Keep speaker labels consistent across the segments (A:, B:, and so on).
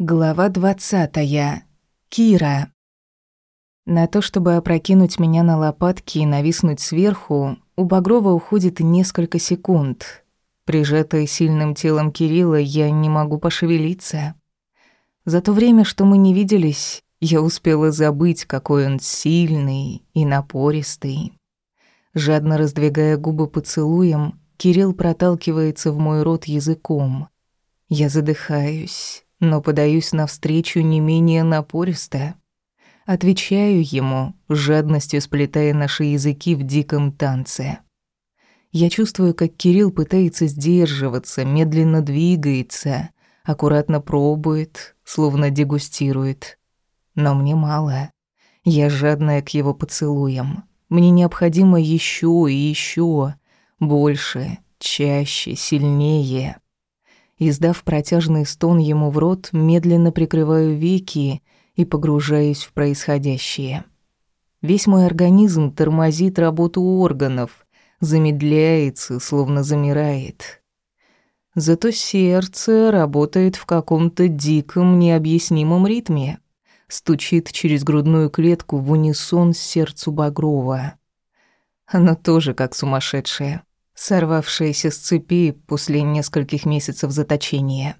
A: Глава двадцатая. Кира. На то, чтобы опрокинуть меня на лопатки и нависнуть сверху, у Багрова уходит несколько секунд. Прижатая сильным телом Кирилла, я не могу пошевелиться. За то время, что мы не виделись, я успела забыть, какой он сильный и напористый. Жадно раздвигая губы поцелуем, Кирилл проталкивается в мой рот языком. Я задыхаюсь но подаюсь навстречу не менее напористо. Отвечаю ему, жадностью сплетая наши языки в диком танце. Я чувствую, как Кирилл пытается сдерживаться, медленно двигается, аккуратно пробует, словно дегустирует. Но мне мало. Я жадная к его поцелуям. Мне необходимо еще и еще, больше, чаще, сильнее. Издав протяжный стон ему в рот, медленно прикрываю веки и погружаюсь в происходящее. Весь мой организм тормозит работу органов, замедляется, словно замирает. Зато сердце работает в каком-то диком, необъяснимом ритме. Стучит через грудную клетку в унисон сердцу Багрова. Оно тоже как сумасшедшее сорвавшаяся с цепи после нескольких месяцев заточения.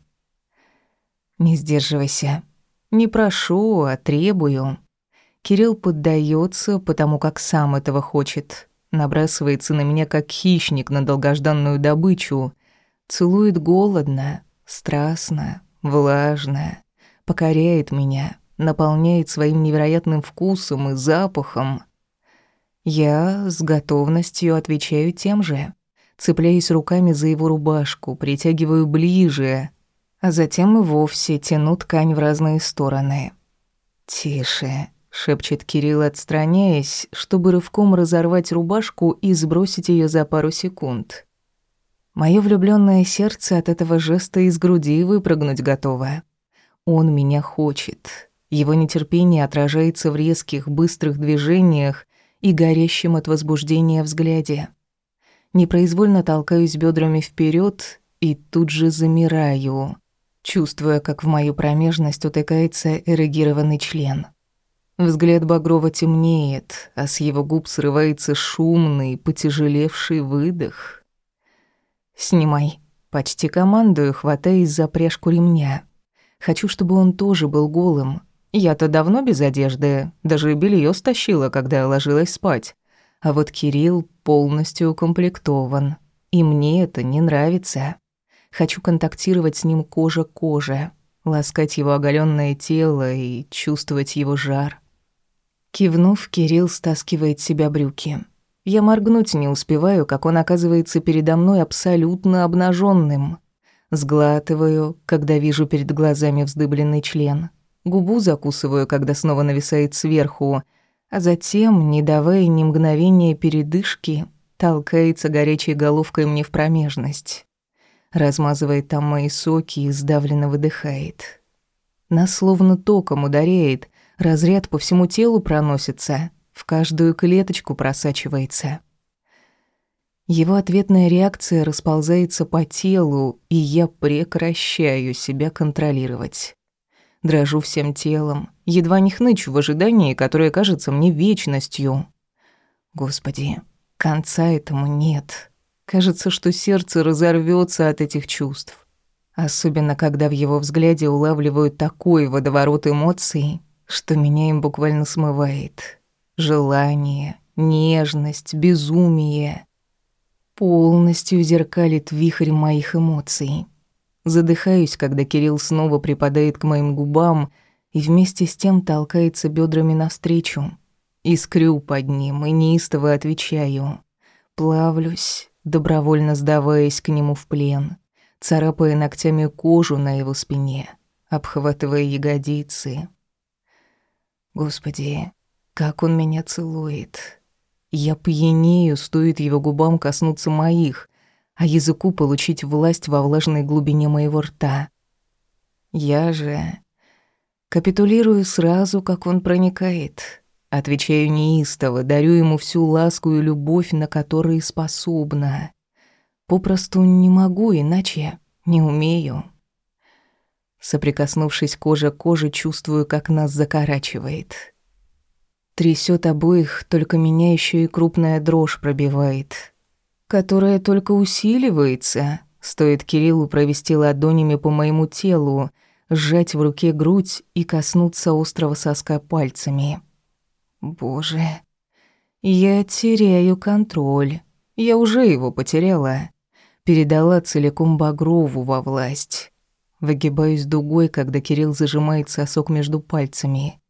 A: Не сдерживайся. Не прошу, а требую. Кирилл поддается, потому как сам этого хочет. Набрасывается на меня как хищник на долгожданную добычу. Целует голодно, страстно, влажно. Покоряет меня, наполняет своим невероятным вкусом и запахом. Я с готовностью отвечаю тем же цепляюсь руками за его рубашку, притягиваю ближе, а затем и вовсе тяну ткань в разные стороны. «Тише», — шепчет Кирилл, отстраняясь, чтобы рывком разорвать рубашку и сбросить ее за пару секунд. Моё влюблённое сердце от этого жеста из груди выпрыгнуть готово. Он меня хочет. Его нетерпение отражается в резких, быстрых движениях и горящем от возбуждения взгляде непроизвольно толкаюсь бедрами вперед и тут же замираю, чувствуя, как в мою промежность утыкается эрегированный член. Взгляд Багрова темнеет, а с его губ срывается шумный, потяжелевший выдох. «Снимай». Почти командую, хватаясь за пряжку ремня. Хочу, чтобы он тоже был голым. Я-то давно без одежды, даже белье стащила, когда ложилась спать. А вот Кирилл полностью укомплектован. И мне это не нравится. Хочу контактировать с ним кожа к коже, ласкать его оголенное тело и чувствовать его жар. Кивнув, Кирилл стаскивает себя брюки. Я моргнуть не успеваю, как он оказывается передо мной абсолютно обнаженным. Сглатываю, когда вижу перед глазами вздыбленный член. Губу закусываю, когда снова нависает сверху — а затем, не давая ни мгновения передышки, толкается горячей головкой мне в промежность. Размазывает там мои соки и сдавленно выдыхает. Нас словно током ударяет, разряд по всему телу проносится, в каждую клеточку просачивается. Его ответная реакция расползается по телу, и я прекращаю себя контролировать. Дрожу всем телом, едва не хнычу в ожидании, которое кажется мне вечностью. Господи, конца этому нет. Кажется, что сердце разорвется от этих чувств. Особенно, когда в его взгляде улавливают такой водоворот эмоций, что меня им буквально смывает. Желание, нежность, безумие. Полностью зеркалит вихрь моих эмоций. Задыхаюсь, когда Кирилл снова припадает к моим губам и вместе с тем толкается бедрами навстречу. Искрю под ним и неистово отвечаю. Плавлюсь, добровольно сдаваясь к нему в плен, царапая ногтями кожу на его спине, обхватывая ягодицы. Господи, как он меня целует. Я пьянею, стоит его губам коснуться моих, а языку получить власть во влажной глубине моего рта. Я же капитулирую сразу, как он проникает. Отвечаю неистово, дарю ему всю ласку и любовь, на которые способна. Попросту не могу, иначе не умею. Соприкоснувшись кожа к коже, чувствую, как нас закорачивает. Трясет обоих, только меня еще и крупная дрожь пробивает, которая только усиливается. Стоит Кириллу провести ладонями по моему телу, сжать в руке грудь и коснуться острого соска пальцами. Боже, я теряю контроль. Я уже его потеряла. Передала целиком Багрову во власть. Выгибаюсь дугой, когда Кирилл зажимает сосок между пальцами.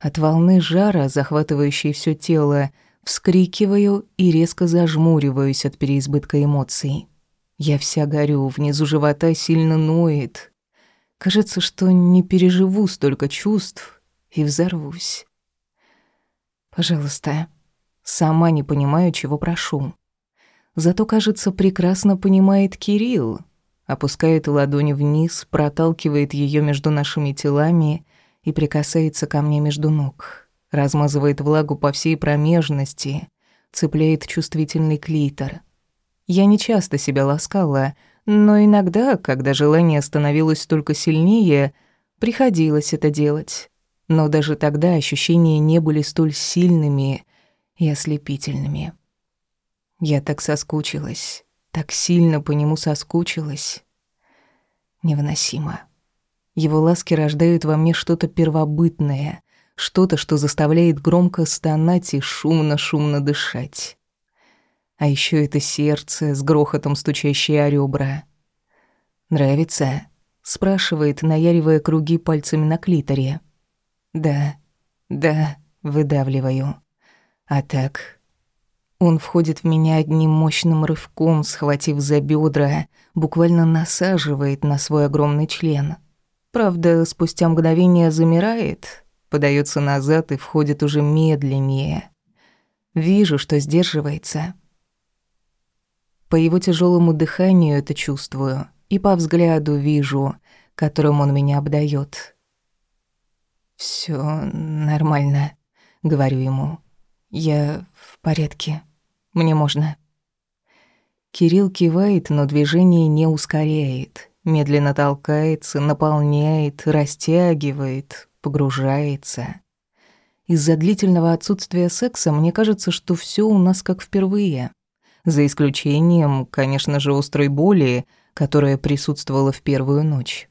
A: От волны жара, захватывающей все тело, вскрикиваю и резко зажмуриваюсь от переизбытка эмоций. Я вся горю, внизу живота сильно ноет. Кажется, что не переживу столько чувств и взорвусь. Пожалуйста, сама не понимаю, чего прошу. Зато, кажется, прекрасно понимает Кирилл. Опускает ладонь вниз, проталкивает ее между нашими телами и прикасается ко мне между ног. Размазывает влагу по всей промежности, цепляет чувствительный клитор. Я не часто себя ласкала, но иногда, когда желание становилось только сильнее, приходилось это делать. Но даже тогда ощущения не были столь сильными и ослепительными. Я так соскучилась, так сильно по нему соскучилась. Невыносимо. Его ласки рождают во мне что-то первобытное, что-то, что заставляет громко стонать и шумно-шумно дышать. А еще это сердце с грохотом стучащее о ребра. «Нравится?» — спрашивает, наяривая круги пальцами на клиторе. «Да, да», — выдавливаю. «А так, он входит в меня одним мощным рывком, схватив за бедра, буквально насаживает на свой огромный член. Правда, спустя мгновение замирает, подается назад и входит уже медленнее. Вижу, что сдерживается. По его тяжелому дыханию это чувствую, и по взгляду вижу, которым он меня обдает. Все нормально», — говорю ему. «Я в порядке». Мне можно». Кирилл кивает, но движение не ускоряет. Медленно толкается, наполняет, растягивает, погружается. Из-за длительного отсутствия секса мне кажется, что все у нас как впервые. За исключением, конечно же, острой боли, которая присутствовала в первую ночь.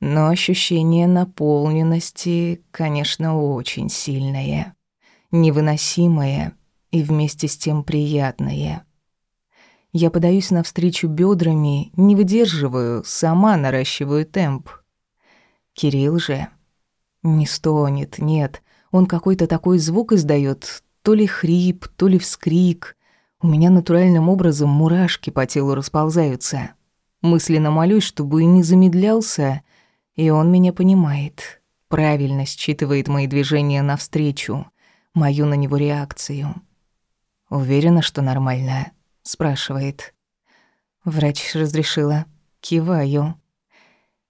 A: Но ощущение наполненности, конечно, очень сильное. Невыносимое и вместе с тем приятное. Я подаюсь навстречу бедрами, не выдерживаю, сама наращиваю темп. Кирилл же не стонет, нет, он какой-то такой звук издает, то ли хрип, то ли вскрик. У меня натуральным образом мурашки по телу расползаются. Мысленно молюсь, чтобы и не замедлялся, и он меня понимает. Правильно считывает мои движения навстречу, мою на него реакцию. «Уверена, что нормальная?» — спрашивает. Врач разрешила. Киваю.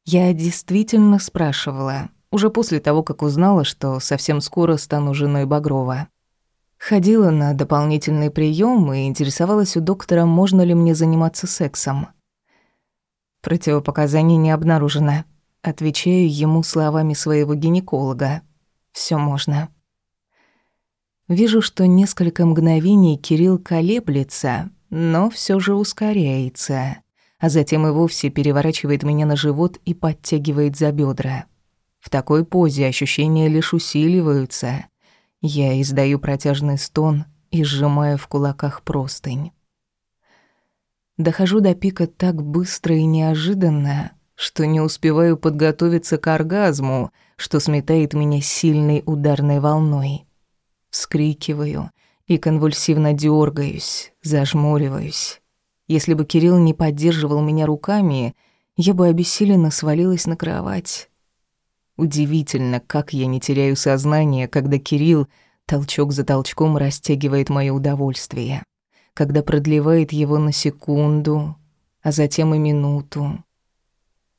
A: Я действительно спрашивала, уже после того, как узнала, что совсем скоро стану женой Багрова. Ходила на дополнительный прием и интересовалась у доктора, можно ли мне заниматься сексом. Противопоказаний не обнаружено. Отвечаю ему словами своего гинеколога. Все можно. Вижу, что несколько мгновений Кирилл колеблется, но все же ускоряется, а затем и вовсе переворачивает меня на живот и подтягивает за бедра. В такой позе ощущения лишь усиливаются. Я издаю протяжный стон и сжимаю в кулаках простынь. Дохожу до пика так быстро и неожиданно, что не успеваю подготовиться к оргазму, что сметает меня сильной ударной волной. Вскрикиваю и конвульсивно дергаюсь, зажмуриваюсь. Если бы Кирилл не поддерживал меня руками, я бы обессиленно свалилась на кровать. Удивительно, как я не теряю сознание, когда Кирилл толчок за толчком растягивает моё удовольствие, когда продлевает его на секунду, а затем и минуту.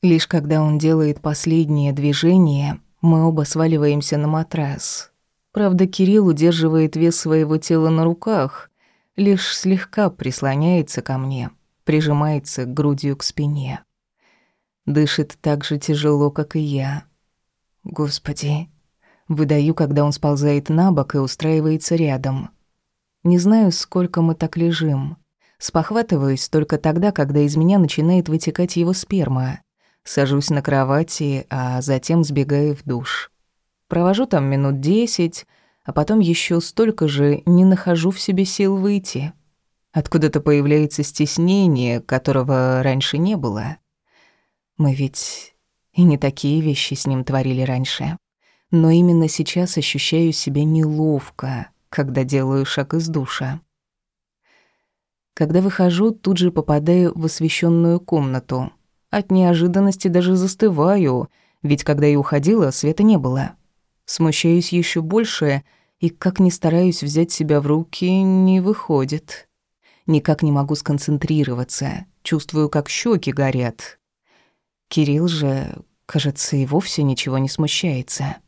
A: Лишь когда он делает последнее движение, мы оба сваливаемся на матрас, Правда, Кирилл удерживает вес своего тела на руках, лишь слегка прислоняется ко мне, прижимается грудью к спине. Дышит так же тяжело, как и я. Господи. Выдаю, когда он сползает на бок и устраивается рядом. Не знаю, сколько мы так лежим. Спохватываюсь только тогда, когда из меня начинает вытекать его сперма. Сажусь на кровати, а затем сбегаю в душ. Провожу там минут десять, а потом еще столько же не нахожу в себе сил выйти. Откуда-то появляется стеснение, которого раньше не было. Мы ведь и не такие вещи с ним творили раньше. Но именно сейчас ощущаю себя неловко, когда делаю шаг из душа. Когда выхожу, тут же попадаю в освещенную комнату. От неожиданности даже застываю, ведь когда я уходила, света не было. Смущаюсь еще больше, и как ни стараюсь взять себя в руки, не выходит. Никак не могу сконцентрироваться, чувствую, как щеки горят. Кирилл же, кажется, и вовсе ничего не смущается.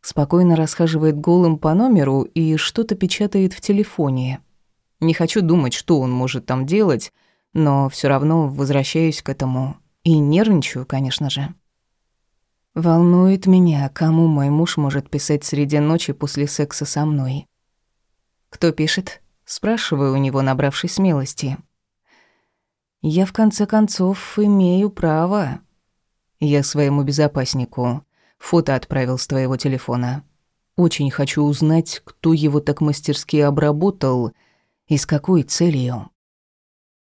A: Спокойно расхаживает голым по номеру и что-то печатает в телефоне. Не хочу думать, что он может там делать, но все равно возвращаюсь к этому и нервничаю, конечно же. Волнует меня, кому мой муж может писать среди ночи после секса со мной. Кто пишет? Спрашиваю у него, набравшись смелости. Я в конце концов имею право. Я своему безопаснику фото отправил с твоего телефона. Очень хочу узнать, кто его так мастерски обработал и с какой целью.